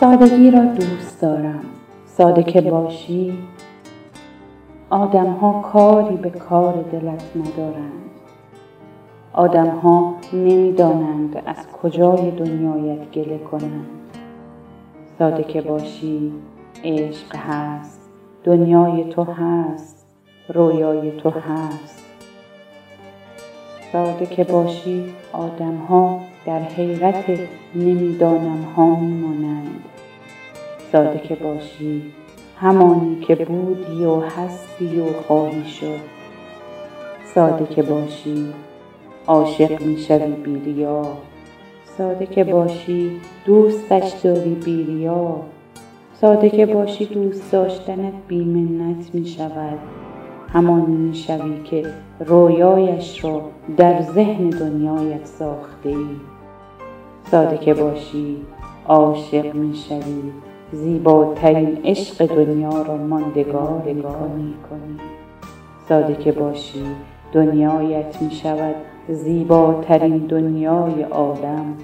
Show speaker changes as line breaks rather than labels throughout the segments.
سادگی را دوست دارم. ساده که باشی. آدمها کاری به کار دلت ندارند. آدمها نمی‌دانند از کجای دنیایت گله کنند. ساده که باشی عشق هست. دنیای تو هست. رویای تو هست. ساده که باشی آدمها در حیرت نمی‌دانم ها میمانند. ساده که باشی همانی که بودی و هستی و خواهی شد. ساده که باشی عاشق می‌شوی بی ساده که باشی دوستش داری بی ساده که باشی دوست داشتنت بی منت می شود همانی می شوی که رویایش را در ذهن دنیایت ساخته ای ساده که باشی عاشق می شوی زیباترین عشق دنیا را ماندگار کنی. ساده که باشی دنیایت می شود زیباترین دنیای عالم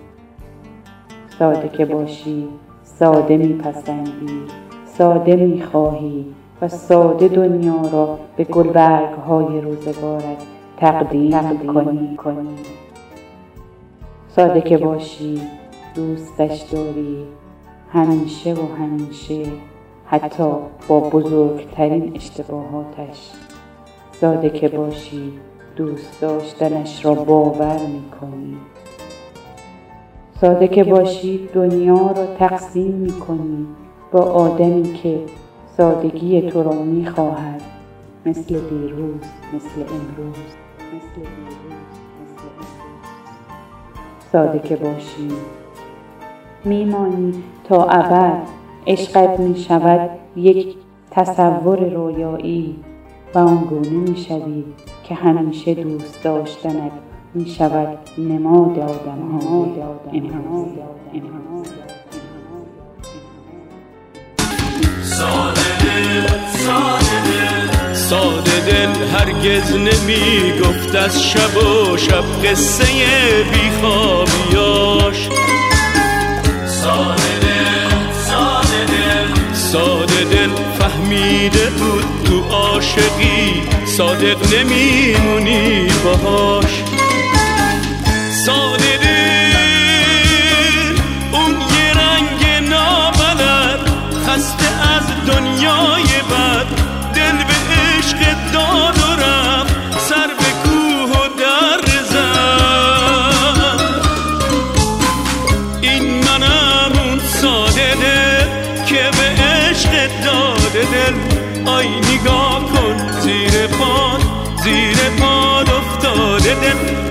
ساده که باشی ساده میپسندی ساده می‌خواهی و ساده دنیا را به گلبرگ های روزگارت تقدیم کنی کنی. ساده که باشی دوستش داری همیشه و همیشه حتی با بزرگترین اشتباهاتش. ساده که باشی دوست داشتنش را باور می‌کنی. ساده که باشی دنیا را تقسیم می‌کنی. با آدمی که سادگی تو را می‌خواهد. مثل دیروز مثل امروز مثل دیروز مثل امروز. ساده که باشی میمانی تا ابد. عشقت می شود یک تصور رویایی و آنگونه می شوی که همیشه دوست داشتنت می شود نماد آدم ها
ساده دل هرگز نمی گفت از شب و شب قصه بیخوابیاش. فهمیده بود تو عاشقی صادق نمیمونی باهاش. ساده اون یه رنگ نابلد خسته از دنیای آی نگاه کن زیر پاد زیر پاد افتاده دل